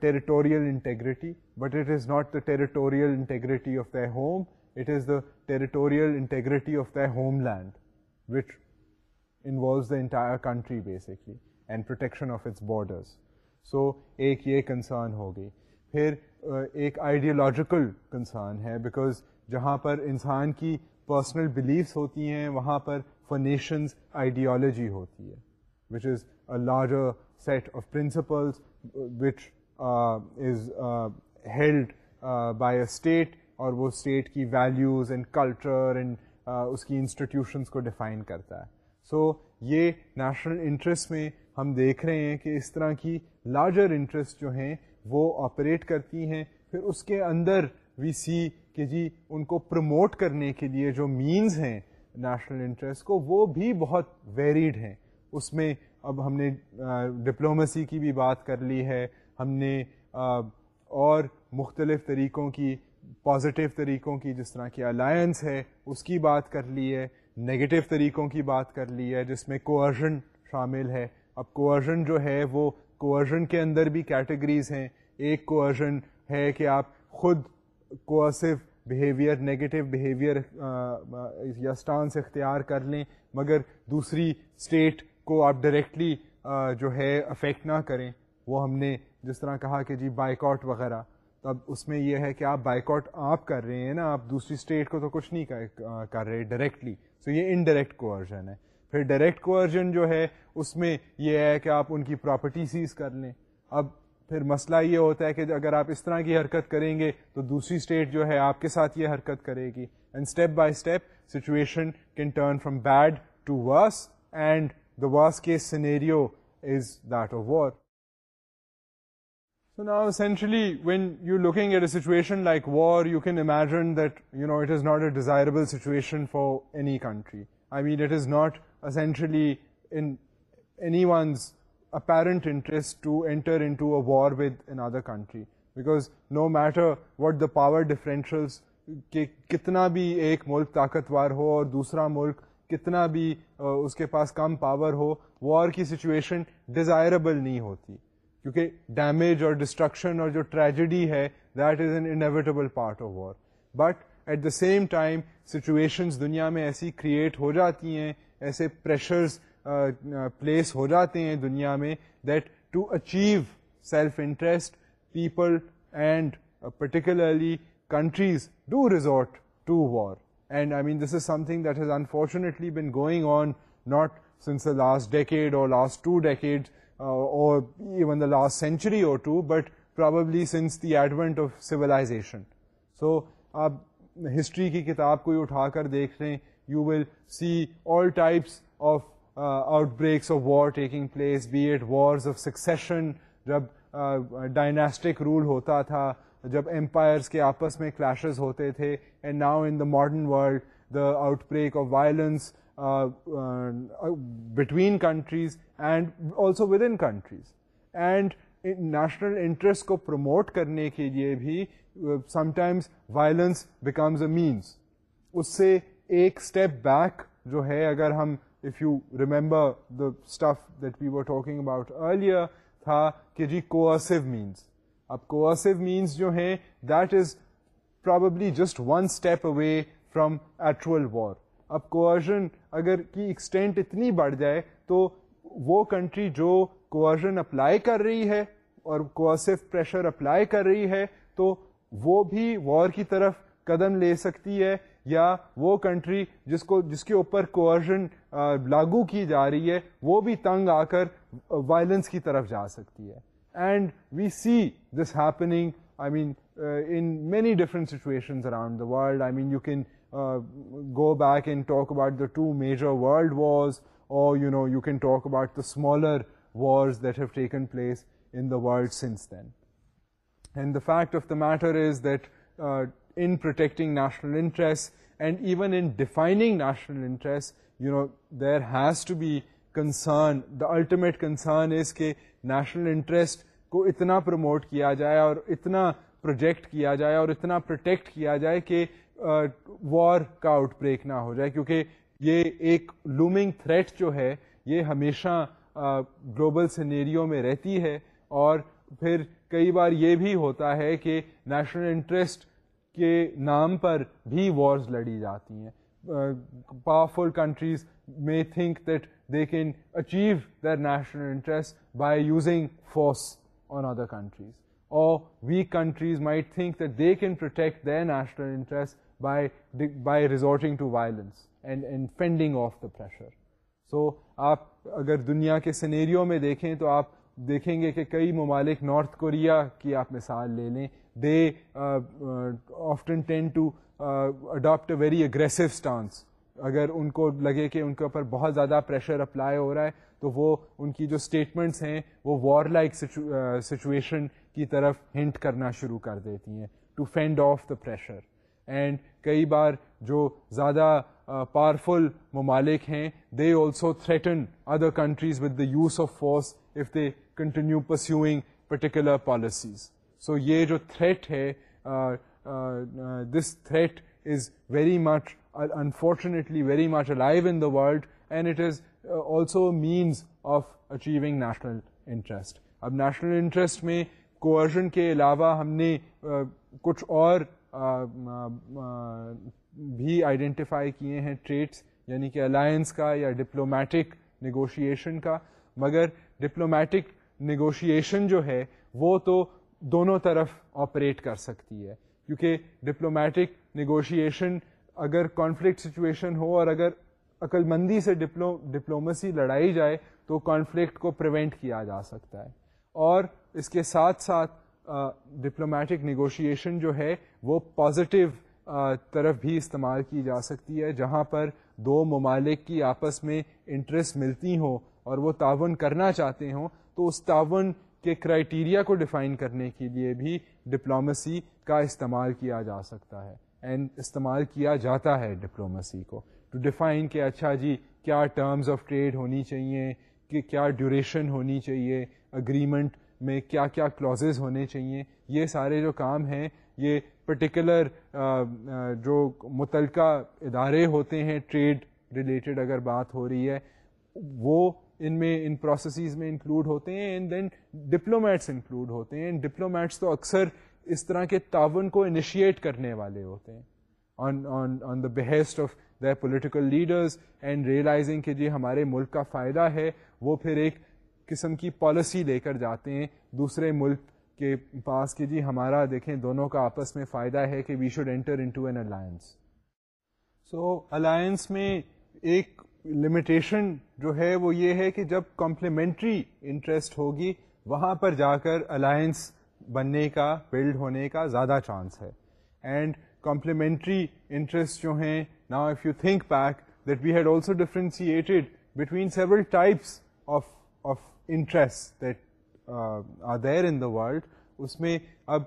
territorial integrity but it is not the territorial integrity of the home it is the territorial integrity of the homeland which involves the entire country basically and protection of its borders so ایک یہ concern ہو گئی پھر ایک ideological concern ہے because جہاں پر انسان کی پرسنل بلیفس ہوتی ہیں وہاں پر فنیشنز آئیڈیالوجی ہوتی ہے which is a larger set of principles which is held by a state اور وہ اسٹیٹ کی ویلیوز اینڈ کلچر اینڈ اس کی انسٹیٹیوشنس کو ڈیفائن کرتا ہے سو یہ نیشنل انٹرسٹ میں ہم دیکھ رہے ہیں کہ اس طرح کی لارجر انٹرسٹ جو ہیں وہ آپریٹ کرتی ہیں پھر اس کے اندر وی سی کہ جی ان کو پروموٹ کرنے کے لیے جو مینز ہیں نیشنل انٹرسٹ کو وہ بھی بہت ویریڈ ہیں اس میں اب ہم نے ڈپلومیسی کی بھی بات کر لی ہے ہم نے اور مختلف طریقوں کی پازیٹیو طریقوں کی جس طرح کی الائنس ہے اس کی بات کر لی ہے نگیٹو طریقوں کی بات کر لی ہے جس میں کوورژن شامل ہے اب کوورژن جو ہے وہ کوورژن کے اندر بھی کیٹیگریز ہیں ایک کوورژن ہے کہ آپ خود کوسو بیہیویئر نگیٹو بیہیویئر یا اسٹانس اختیار کر لیں مگر دوسری اسٹیٹ کو آپ ڈائریکٹلی جو ہے افیکٹ نہ کریں وہ ہم نے جس طرح کہا کہ جی بائک آؤٹ وغیرہ تو اب اس میں یہ ہے کہ آپ بائک آؤٹ آپ کر رہے ہیں نا آپ دوسری اسٹیٹ کو تو کچھ نہیں کر رہے ڈائریکٹلی سو یہ انڈائریکٹ کوورژن ہے پھر ڈائریکٹ کوورژن جو ہے اس میں یہ ہے کہ آپ ان کی پراپرٹی سیز کر لیں اب پھر مسئلہ یہ ہوتا ہے کہ اگر آپ اس طرح کی حرکت کریں گے تو دوسری اسٹیٹ جو ہے آپ کے ساتھ یہ حرکت کرے گی and step by step situation can turn from bad to worse and the worse کے scenario is that of war so now essentially when you looking at a situation like war you can imagine that you know it is not a desirable situation for any country I mean it is not essentially in any one's apparent interest to enter into a war with another country because no matter what the power differentials کہ کتنا بھی ایک ملک طاقتور ہو اور دوسرا ملک کتنا بھی اس کے پاس کم پاور ہو وار کی سچویشن ڈیزائربل نہیں ہوتی کیونکہ ڈیمیج اور ڈسٹرکشن اور جو ٹریجڈی ہے that is an inevitable part of war but at the same time situations دنیا میں ایسی کریٹ ہو جاتی ہیں ایسے پریشرز پلیس ہو جاتے ہیں دنیا میں that to achieve self interest people and particularly countries do resort to war and I mean this is something that has unfortunately been going on not since the last decade or last two decade even the last century since the advent of سولہ سو آپ history کی کتاب کو اٹھا کر دیکھ لیں you will see all types of breaks of war taking place be it wars of succession جب ڈائناسٹک رول ہوتا تھا جب امپائرس کے آپس میں کلیشز ہوتے تھے and now in the modern world the outbreak of violence between countries and also within countries and national interest کو پروموٹ کرنے کے لیے بھی sometimes violence becomes a means اس سے ایک اسٹیپ بیک جو ہے اگر ہم if you remember the stuff that we talking about earlier تھا کہ جی کوسو مینس اب کوسو مینس جو ہیں that is probably just one step away from actual war اب کوشن اگر کی ایکسٹینٹ اتنی بڑھ جائے تو وہ کنٹری جو کوشن اپلائی کر رہی ہے اور کوسو پریشر اپلائی کر رہی ہے تو وہ بھی وار کی طرف قدم لے سکتی ہے یا وہ کنٹری جس کو جس کے اوپر کوشن لاگو کی جا رہی ہے وہ بھی تنگ آ کر وائلنس کی طرف جا سکتی ہے and we see this happening I mean in many different situations around the world I mean you can go back and talk about the two major world wars or you know you can talk about the smaller place in the world and the fact of the matter is that in protecting national interest and even in defining national interest you know there has to be concern the ultimate concern is کہ national interest کو اتنا promote کیا جائے اور اتنا project کیا جائے اور اتنا پروٹیکٹ کیا جائے کہ وار کا آؤٹ بریک نہ ہو جائے کیونکہ یہ ایک لومنگ تھریٹ جو ہے یہ ہمیشہ گلوبل سینیریوں میں رہتی ہے اور پھر کئی بار یہ بھی ہوتا ہے کہ نیشنل انٹرسٹ کے نام پر بھی وارز لڑی جاتی ہیں powerful countries may think that they can achieve their national interest by using force on other countries or weak countries might think that they can protect their national interests by by resorting to violence and and fending off the pressure so aap agar duniya ke scenario mein dekhein to aap دیکھیں گے کہ کئی ممالک north Korea کی آپ مثال لے لیں they often tend to adopt a very aggressive stance اگر ان کو لگے کہ ان کے اوپر بہت زیادہ پریشر اپلائی ہو رہا ہے تو وہ ان کی جو اسٹیٹمنٹس ہیں وہ وار لائک سچویشن کی طرف ہنٹ کرنا شروع کر دیتی ہیں to fend off the pressure and کئی بار جو زیادہ پاورفل ممالک ہیں they also threaten other countries with the use of force if they continue pursuing particular policies so یہ جو تھریٹ ہے this threat is very much unfortunately very much in the in the world and it is also means of achieving national interest اب national interest میں coercion کے علاوہ ہم نے کچھ اور بھی آئیڈینٹیفائی کیے ہیں traits یعنی کہ الائنس کا یا ڈپلومیٹک نیگوشیشن کا مگر ڈپلومیٹک نیگوشیشن جو ہے وہ تو دونوں طرف آپریٹ کر سکتی ہے کیونکہ ڈپلومیٹک نیگوشیشن اگر کانفلکٹ سچویشن ہو اور اگر عقل مندی سے ڈپلو ڈپلومسی لڑائی جائے تو کانفلکٹ کو پریونٹ کیا جا سکتا ہے اور اس کے ساتھ ساتھ uh, نیگوشیشن جو ہے وہ پازیٹیو طرف بھی استعمال کی جا سکتی ہے جہاں پر دو ممالک کی آپس میں انٹرسٹ ملتی ہوں اور وہ تعاون کرنا چاہتے ہوں تو اس تعاون کے کرائیٹیریا کو ڈیفائن کرنے کے لیے بھی ڈپلومسی کا استعمال کیا جا سکتا ہے اینڈ استعمال کیا جاتا ہے ڈپلومسی کو ٹو ڈیفائن کہ اچھا جی کیا ٹرمز آف ٹریڈ ہونی چاہیے کہ کیا ڈیوریشن ہونی چاہیے اگریمنٹ میں کیا کیا کلازز ہونے چاہیے یہ سارے جو کام ہیں یہ پرٹیکولر جو متعلقہ ادارے ہوتے ہیں ٹریڈ ریلیٹڈ اگر بات ہو رہی ہے وہ ان میں ان پروسیسز میں انکلوڈ ہوتے ہیں اینڈ دین ڈپلومیٹس انکلوڈ ہوتے ہیں ڈپلومیٹس تو اکثر اس طرح کے تعاون کو انیشیٹ کرنے والے ہوتے ہیں on on, on the behest of the political leaders and realising کہ جی ہمارے ملک کا فائدہ ہے وہ پھر ایک قسم کی پالیسی لے کر جاتے ہیں دوسرے ملک کے پاس کہ جی ہمارا دیکھیں دونوں کا آپس میں فائدہ ہے کہ we should enter into an alliance so alliance میں ایک لمیٹیشن جو ہے وہ یہ ہے کہ جب کمپلیمنٹری انٹرسٹ ہوگی وہاں پر جا کر الائنس بننے کا بلڈ ہونے کا زیادہ چانس ہے اینڈ کمپلیمنٹری انٹرسٹ جو ہیں نا that we had also differentiated between several types of of interest that are there in the world اس میں اب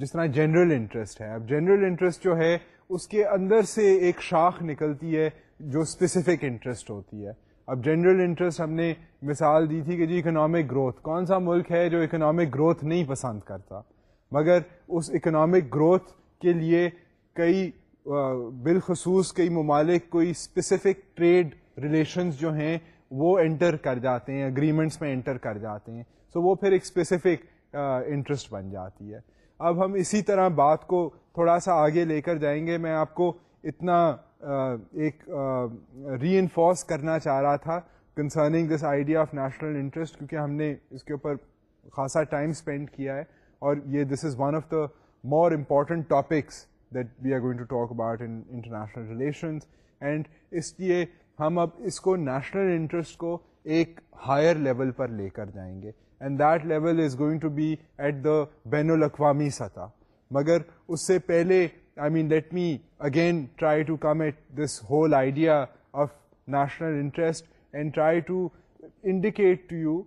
جس طرح جنرل انٹرسٹ ہے اب جنرل انٹرسٹ جو ہے اس کے اندر سے ایک شاخ نکلتی ہے جو اسپیسیفک انٹرسٹ ہوتی ہے اب جنرل انٹرسٹ ہم نے مثال دی تھی کہ جی اکنامک گروتھ کون سا ملک ہے جو اکنامک گروتھ نہیں پسند کرتا مگر اس اکنامک گروتھ کے لیے کئی بالخصوص کئی ممالک کوئی اسپیسیفک ٹریڈ ریلیشنز جو ہیں وہ انٹر کر جاتے ہیں اگریمنٹس میں انٹر کر جاتے ہیں سو وہ پھر ایک اسپیسیفک انٹرسٹ بن جاتی ہے اب ہم اسی طرح بات کو تھوڑا سا آگے لے کر جائیں گے میں آپ کو اتنا ایک ری انفورس کرنا چاہ رہا تھا concerning this idea of national interest کیونکہ ہم نے اس کے اوپر خاصا ٹائم اسپینڈ کیا ہے اور یہ this is one of the more important topics that we are going to talk about international relations and اس لیے ہم اب اس کو نیشنل انٹرسٹ کو ایک ہائر لیول پر لے کر جائیں گے and that level is going to be at the بین الاقوامی سطح مگر اس سے پہلے again try to come at this whole idea of national interest and try to indicate to you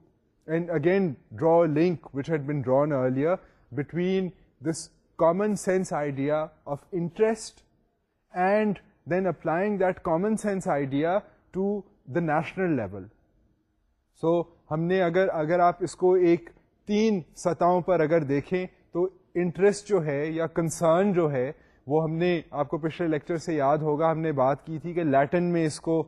and again draw link what had been drawn earlier between this common sense idea of interest and then applying that common sense idea to the national level so ہم نے اگر اگر آپ اس کو ایک تین سطحوں پر اگر دیکھیں تو انٹرسٹ جو ہے یا کنسرن جو ہے وہ ہم نے آپ کو پچھلے لیکچر سے یاد ہوگا ہم نے بات کی تھی کہ لیٹن میں اس کو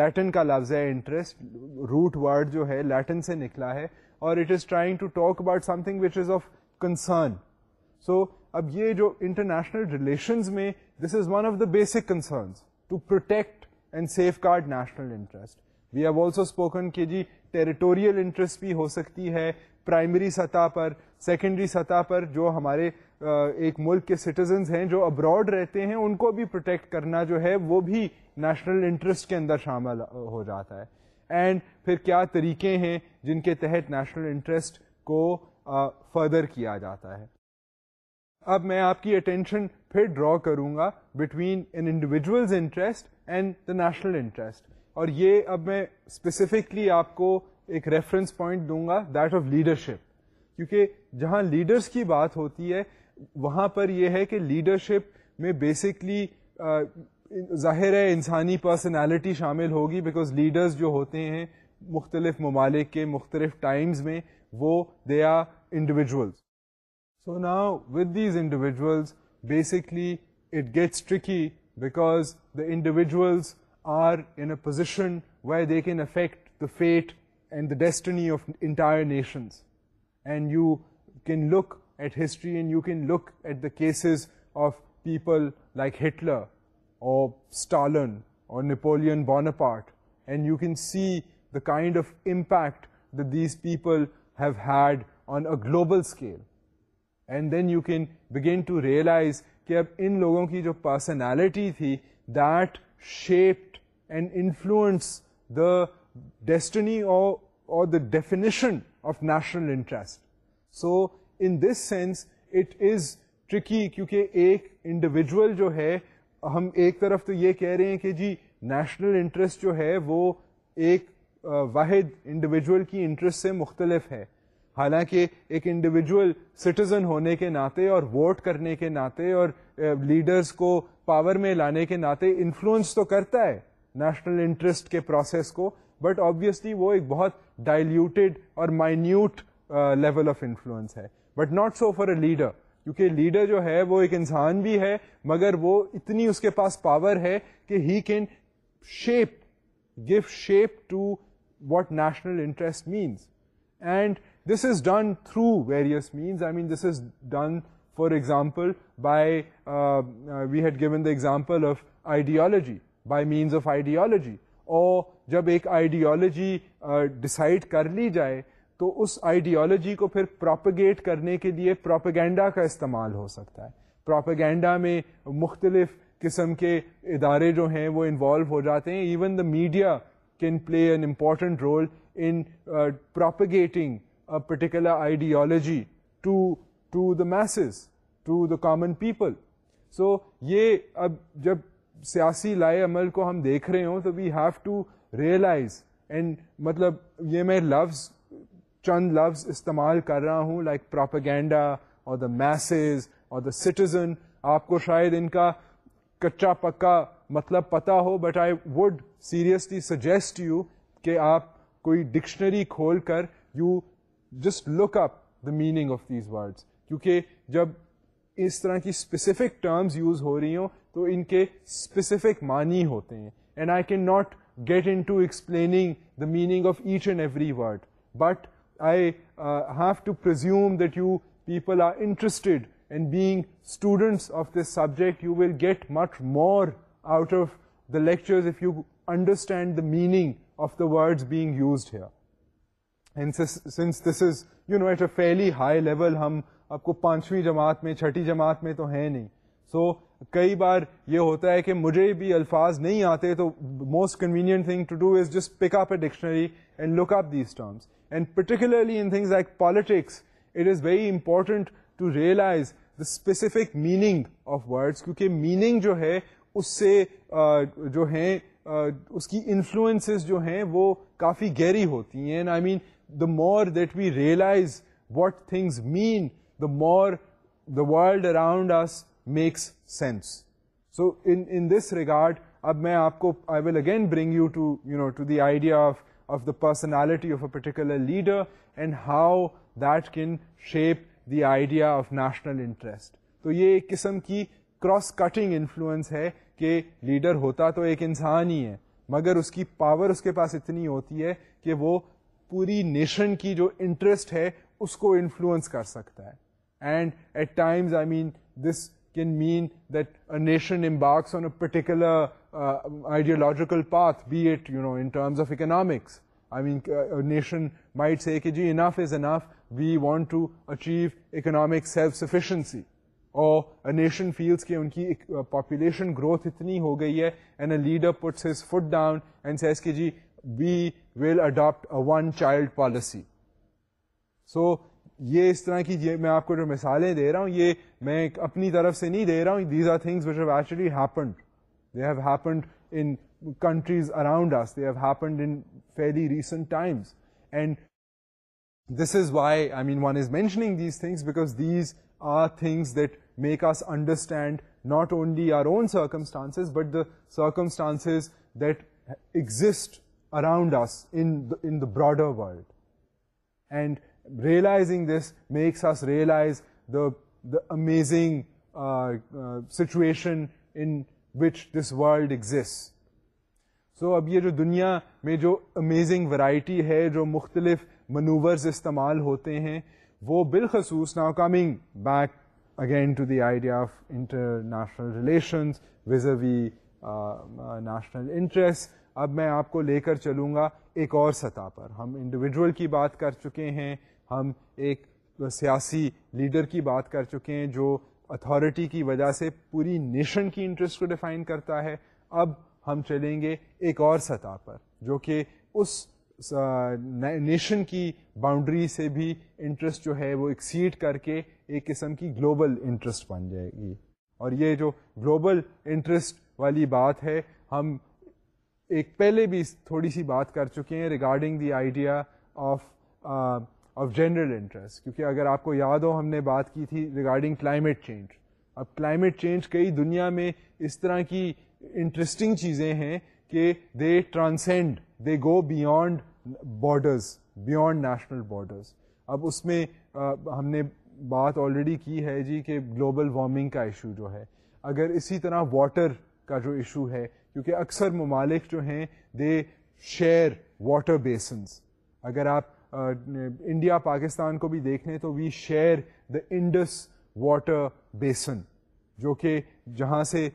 لیٹن کا لفظ ہے انٹرسٹ روٹ ورڈ جو ہے لیٹن سے نکلا ہے اور it is trying to talk about something which is of concern so اب یہ جو انٹرنیشنل ریلیشنز میں this is one of the basic concerns to protect and safeguard national interest we have also spoken کہ جی territorial interest بھی ہو سکتی ہے پرائمری سطح پر سیکنڈری سطح پر جو ہمارے ایک ملک کے سٹیزنز ہیں جو ابراڈ رہتے ہیں ان کو بھی پروٹیکٹ کرنا جو ہے وہ بھی نیشنل انٹرسٹ کے اندر شامل ہو جاتا ہے اینڈ پھر کیا طریقے ہیں جن کے تحت نیشنل انٹرسٹ کو فردر کیا جاتا ہے اب میں آپ کی اٹینشن پھر ڈرا کروں گا between an individuals interest and the national interest اور یہ اب میں اسپیسیفکلی آپ کو ایک ریفرنس پوائنٹ دوں گا دیٹ آف لیڈرشپ کیونکہ جہاں لیڈرس کی بات ہوتی ہے وہاں پر یہ ہے کہ لیڈرشپ میں بیسکلی ظاہر ہے انسانی پرسنالٹی شامل ہوگی بیکاز لیڈرز جو ہوتے ہیں مختلف ممالک کے مختلف ٹائمز میں وہ دے آر انڈیویجولس سو نا with these individuals basically it gets tricky because the individuals are in a position why they can affect the fate and the destiny of entire nations and you can look at history and you can look at the cases of people like Hitler اور Stalin اور Napoleon Bonaparte and you can see the kind of impact the these people have had on a global scale and then you can begin to realise کہ اب ان لوگوں کی جو personality تھی that shaped and influence the destiny definition of national interest so in this sense it is tricky کیونکہ ایک individual جو ہے ہم ایک طرف تو یہ کہہ رہے ہیں کہ جی نیشنل انٹرسٹ جو ہے وہ ایک واحد انڈیویجول کی انٹرسٹ سے مختلف ہے حالانکہ ایک انڈیویجول سٹیزن ہونے کے ناطے اور ووٹ کرنے کے ناطے اور لیڈرز کو پاور میں لانے کے ناطے انفلوئنس تو کرتا ہے نیشنل انٹرسٹ کے پروسیس کو بٹ آبویسلی وہ ایک بہت ڈائلیوٹیڈ اور مائنیوٹ لیول آف انفلوئنس ہے but not so for a leader کیونکہ لیڈر جو ہے وہ ایک انسان بھی ہے مگر وہ اتنی اس کے پاس پاور ہے کہ he can shape give shape to what national interest means and this is done through various means I mean this is done for example by we had given the example of ideology by means of ideology اور جب ایک ideology decide کر لی جائے تو اس ideology کو پھر propagate کرنے کے لیے پراپیگینڈا کا استعمال ہو سکتا ہے پراپیگینڈا میں مختلف قسم کے ادارے جو ہیں وہ انوالو ہو جاتے ہیں even the media can play an important role in propagating particular ideology to to the masses to the common people سو یہ اب جب سیاسی لائے عمل کو ہم دیکھ رہے ہوں تو we have to realise and مطلب یہ میں لفظ چند لفظ استعمال کر رہا ہوں لائک پراپاگینڈا اور دا میسز اور دا سٹیزن آپ کو شاید ان کا کچا پکا مطلب پتا ہو but I would seriously suggest you کہ آپ کوئی ڈکشنری کھول کر you just look up the meaning of these words کیونکہ جب اس طرح کی اسپیسیفک ٹرمز یوز ہو رہی ہوں تو ان کے اسپیسیفک معنی ہوتے ہیں and I can not get into explaining the meaning of each and every word but stood in being students of this subject get much more out of the lecture understand the meaning of the word used very high level ہم آپ کو پانچویں جماعت میں چھٹی جماعت میں تو ہے نہیں سو کئی بار یہ ہوتا ہے کہ مجھے بھی الفاظ نہیں آتے تو most convenient thing to do is just pick up a dictionary and look up these terms and particularly in things like politics it is very important to realise the specific meaning of words کیونکہ meaning جو ہے اس سے جو ہیں اس کی influencers جو ہیں وہ کافی گہری ہوتی ہیں and I mean the more that we realise what things mean the more the world around us makes sense so in this regard اب میں آپ کو I will again bring you to you know to the idea of of the personality of a particular leader and how that can shape the idea of national interest تو یہ ایک قسم کی cross cutting influence ہے کہ leader ہوتا تو ایک انسان ہی ہے مگر اس کی پاور اس کے پاس اتنی ہوتی ہے کہ وہ پوری نیشن کی جو انٹرسٹ ہے اس کو انفلوئنس کر سکتا ہے and at times I mean this population growth اتنی ہو گئی ہے جی we will adopt one child policy so یہ اس طرح کی یہ میں آپ کو جو مثالیں دے رہا ہوں یہ میں اپنی طرف سے نہیں دے رہا ہوں these are things which have actually happened they have happened in countries around us they have happened in very recent times and this is why I mean one is mentioning these things because these are things that make us understand not only our own circumstances but the circumstances that exist around us in the broader world and realising this makes us realise amazing situation in which this world exists so اب یہ جو دنیا میں جو amazing variety ہے جو مختلف منورز استعمال ہوتے ہیں وہ بالخصوص now coming back again to the idea of international relations we national interest اب میں آپ کو لے کر چلوں گا ایک اور سطح پر ہم انڈیویجول کی بات کر چکے ہیں ہم ایک سیاسی لیڈر کی بات کر چکے ہیں جو اتھارٹی کی وجہ سے پوری نیشن کی انٹرسٹ کو ڈیفائن کرتا ہے اب ہم چلیں گے ایک اور سطح پر جو کہ اس نیشن کی باؤنڈری سے بھی انٹرسٹ جو ہے وہ ایکسیڈ کر کے ایک قسم کی گلوبل انٹرسٹ بن جائے گی اور یہ جو گلوبل انٹرسٹ والی بات ہے ہم ایک پہلے بھی تھوڑی سی بات کر چکے ہیں regarding the idea of of general interest کیونکہ اگر آپ کو یاد ہو ہم نے بات کی تھی ریگارڈنگ کلائمیٹ چینج اب کلائمیٹ چینج کئی دنیا میں اس طرح کی انٹرسٹنگ چیزیں ہیں کہ they transcend they go beyond borders beyond national borders اب اس میں ہم نے بات آلریڈی کی ہے جی کہ گلوبل وارمنگ کا ایشو جو ہے اگر اسی طرح واٹر کا جو ایشو ہے کیونکہ اکثر ممالک جو ہیں دے شیئر واٹر بیسنس اگر آپ انڈیا پاکستان کو بھی دیکھ لیں تو we share the Indus water basin جو کہ جہاں سے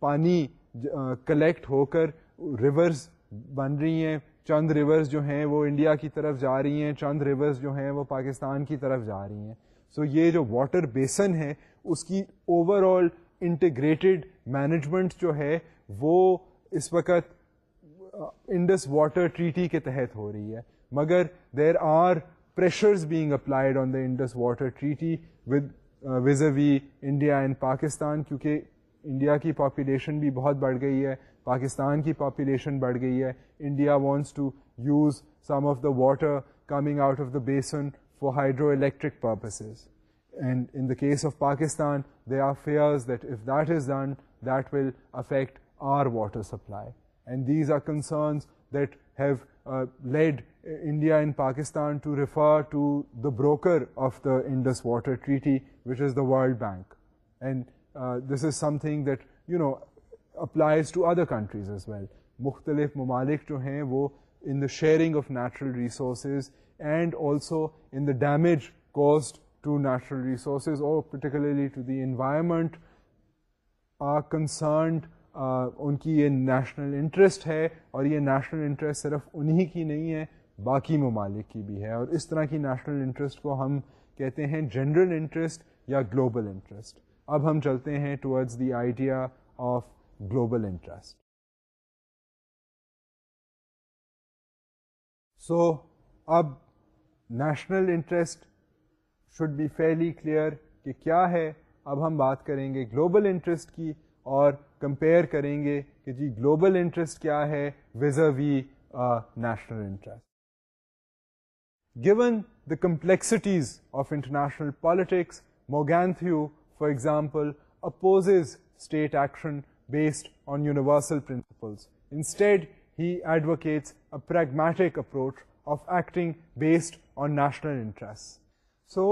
پانی کلیکٹ ہو کر ریورز بن رہی ہیں چند ریورز جو ہیں وہ انڈیا کی طرف جا رہی ہیں چند ریورز جو ہیں وہ پاکستان کی طرف جا رہی ہیں سو یہ جو واٹر بیسن ہے اس کی اوور آل انٹیگریٹڈ مینجمنٹ جو ہے وہ اس وقت انڈس واٹر ٹریٹی کے تحت ہو رہی ہے مگر there are pressures being applied on the Indus water treaty vis-a-vis India and Pakistan کیونکہ انڈیا کی پاپولیشن بھی بہت بڑھ گئی ہے پاکستان کی پاپولیشن بڑھ گئی ہے India wants to use some of the water coming out of the basin for hydroelectric purposes and in the case of Pakistan they are fears that if that is done that will affect our water supply and these are concerns that have led India and Pakistan to refer to the broker of the in this water treaty which is the World Bank and this is something that you know applies to other countries as well مختلف ممالک جو ہیں وہ in the sharing of natural resources and also in the damage caused to natural resources اور particularly environment concerned ان کی یہ national interest ہے اور یہ نیشنل انٹرسٹ صرف انہیں کی نہیں ہے باقی ممالک کی بھی ہے اور اس طرح کی نیشنل انٹرسٹ کو ہم کہتے ہیں جنرل انٹرسٹ یا گلوبل انٹرسٹ اب ہم چلتے ہیں towards the idea of global interest so اب national interest should be fairly clear کہ کیا ہے اب ہم بات کریں گے گلوبل انٹرسٹ کی اور کمپیئر کریں گے کہ جی گلوبل انٹرسٹ کیا ہے we national interest given the complexities of international politics, Morganthew, for example, opposes state action based on universal principles. Instead, he advocates a pragmatic approach of acting based on national interests. So,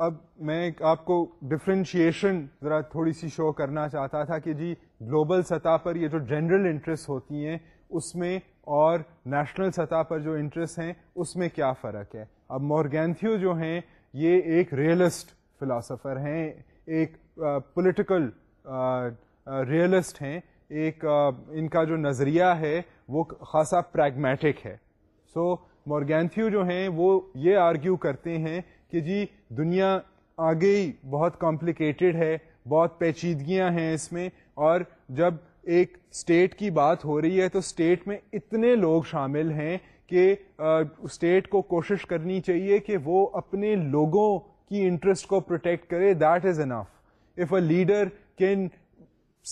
اب میں آپ کو differentiation ذرا تھوڑی سی شو کرنا چاہتا تھا کہ جی گلوبل سطح پر یہ جو جنرل انٹرسٹ ہوتی ہیں اس میں اور نیشنل سطح پر جو انٹرسٹ ہیں اس میں کیا فرق ہے اب مورگینتھیو جو ہیں یہ ایک ریئلسٹ فلاسفر ہیں ایک پولیٹیکل ریئلسٹ ہیں ایک ان کا جو نظریہ ہے وہ خاصا پریگمیٹک ہے سو مورگینتھیو جو ہیں وہ یہ آرگیو کرتے ہیں کہ جی دنیا آگے ہی بہت کمپلیکیٹڈ ہے بہت پیچیدگیاں ہیں اس میں اور جب ایک اسٹیٹ کی بات ہو رہی ہے تو اسٹیٹ میں اتنے لوگ شامل ہیں کہ اسٹیٹ کو کوشش کرنی چاہیے کہ وہ اپنے لوگوں کی انٹرسٹ کو پروٹیکٹ کرے that is enough if a leader can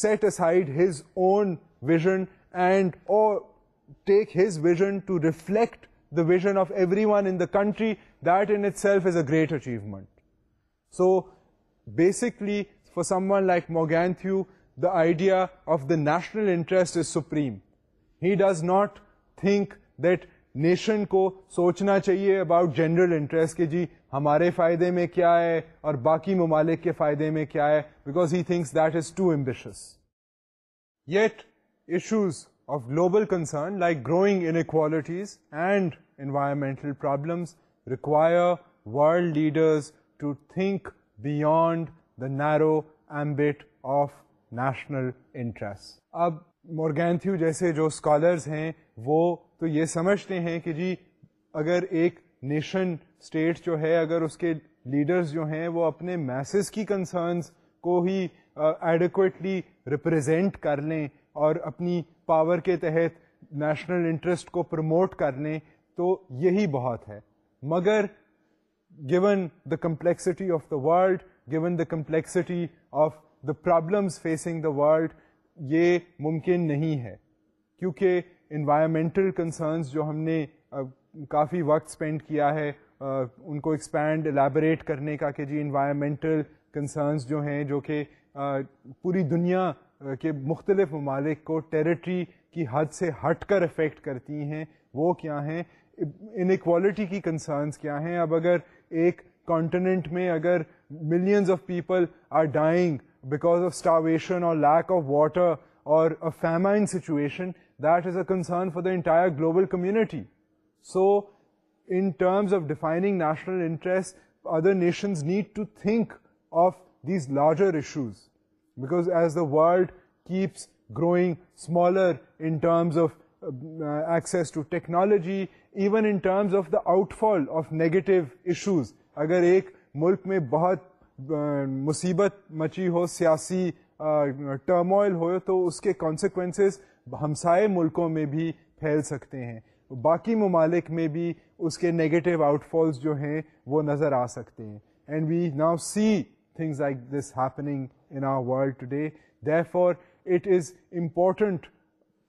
set aside his own vision and اور take his vision to reflect the vision of everyone in the country that in itself is a great achievement so basically for someone like موگین idea of the national interest is supreme he does not think that nation کو سوچنا چاہیے about general interest کہ جی ہمارے فائدے میں کیا ہے اور باقی ممالک کے فائدے میں کیا ہے because he thinks that is to ایمبیش yet issues of global concern like growing inequalities and environmental problems require world leaders to think beyond the narrow ambit of national interest اب مورگینتھیو جیسے جو اسکالرز ہیں وہ تو یہ سمجھتے ہیں کہ جی اگر ایک نیشن اسٹیٹ جو ہے اگر اس کے لیڈرز جو ہیں وہ اپنے میسز کی کنسرنس کو ہی uh, ریپرزینٹ کر لیں اور اپنی پاور کے تحت نیشنل انٹرسٹ کو پروموٹ کر لیں تو یہی بہت ہے مگر given the complexity of the world given the complexity of the problems facing the world یہ ممکن نہیں ہے کیونکہ انوائرمنٹل کنسرنس جو ہم نے کافی وقت اسپینڈ کیا ہے ان کو ایکسپینڈ الیبریٹ کرنے کا کہ جی انوائرمنٹل کنسرنس جو ہیں جو کہ پوری دنیا کے مختلف ممالک کو ٹیریٹری کی حد سے ہٹ کر افیکٹ کرتی ہیں وہ کیا ہیں انیکوالٹی کی کنسرنس کیا ہیں اب اگر ایک کانٹیننٹ میں اگر millions of people are dying because of starvation اور لیک آف واٹر اور a famine situation that is a concern for the entire global community so in terms of defining national interest other nations need to think of these larger issues because as the world keeps growing smaller technology even enough the outfall of negative issues اگر ایک ملک میں بہت مصیبت مچی ہو سیاسی ٹرموئل ہو تو اس کے consequences ہمسائے ملکوں میں بھی پھیل سکتے ہیں باقی ممالک میں بھی اس کے نگیٹو آؤٹ فالس جو ہیں وہ نظر آ سکتے ہیں and we now see things like this happening in our world today therefore it is important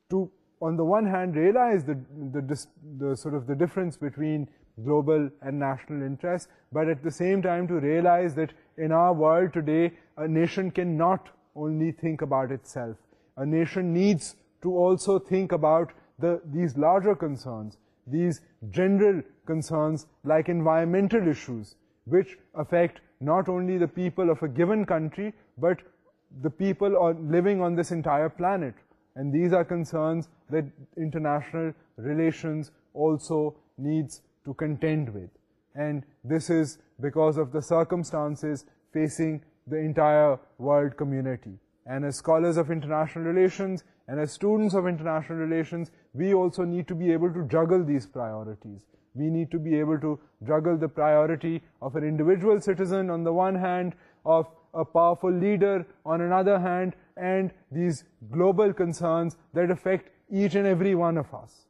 to on the one hand realise the difference between global and national interests, but at the same time to realize that in our world today, a nation cannot only think about itself. A nation needs to also think about these larger concerns, these general concerns like environmental issues, which affect not only the people of a given country, but the people living on this entire planet. And these are concerns that international relations also needs to contend with. And this is because of the circumstances facing the entire world community. And as scholars of international relations and as students of international relations, we also need to be able to juggle these priorities. We need to be able to juggle the priority of an individual citizen on the one hand, of a powerful leader on another hand, and these global concerns that affect each and every one of us.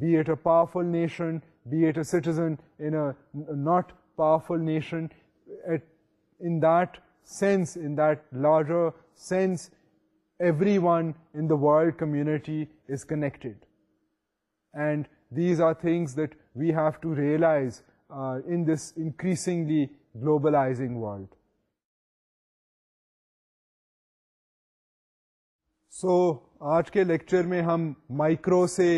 Be it a powerful nation, be at a not an nation, not powerful nation sense, in that in sense, sense everyone in community community is connected and these are that that we have to realise in this increasingly globalising world so آج کے lecture میں ہم micro سے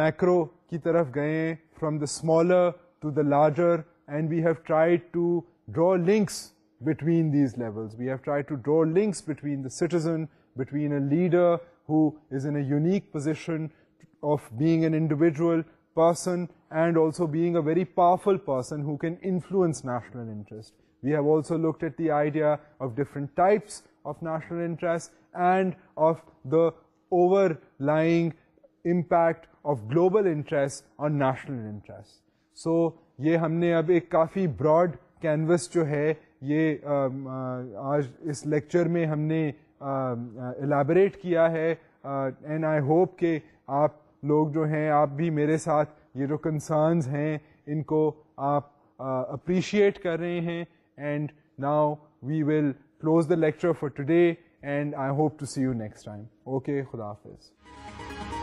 macro کی طرف گئے ہیں from the smaller to the larger, and we have tried to draw links between these levels. We have tried to draw links between the citizen, between a leader who is in a unique position of being an individual person and also being a very powerful person who can influence national interest. We have also looked at the idea of different types of national interest and of the overlying impact of global interest اور national interest so یہ ہم نے اب ایک کافی Broad canvas جو ہے یہ آج اس لیکچر میں ہم نے الیبریٹ کیا ہے اینڈ آئی ہوپ کہ آپ لوگ جو ہیں آپ بھی میرے ساتھ یہ جو کنسرنز ہیں ان کو آپ اپریشیٹ کر رہے ہیں and now we will close the lecture for today and I hope to see you next time okay خدا حافظ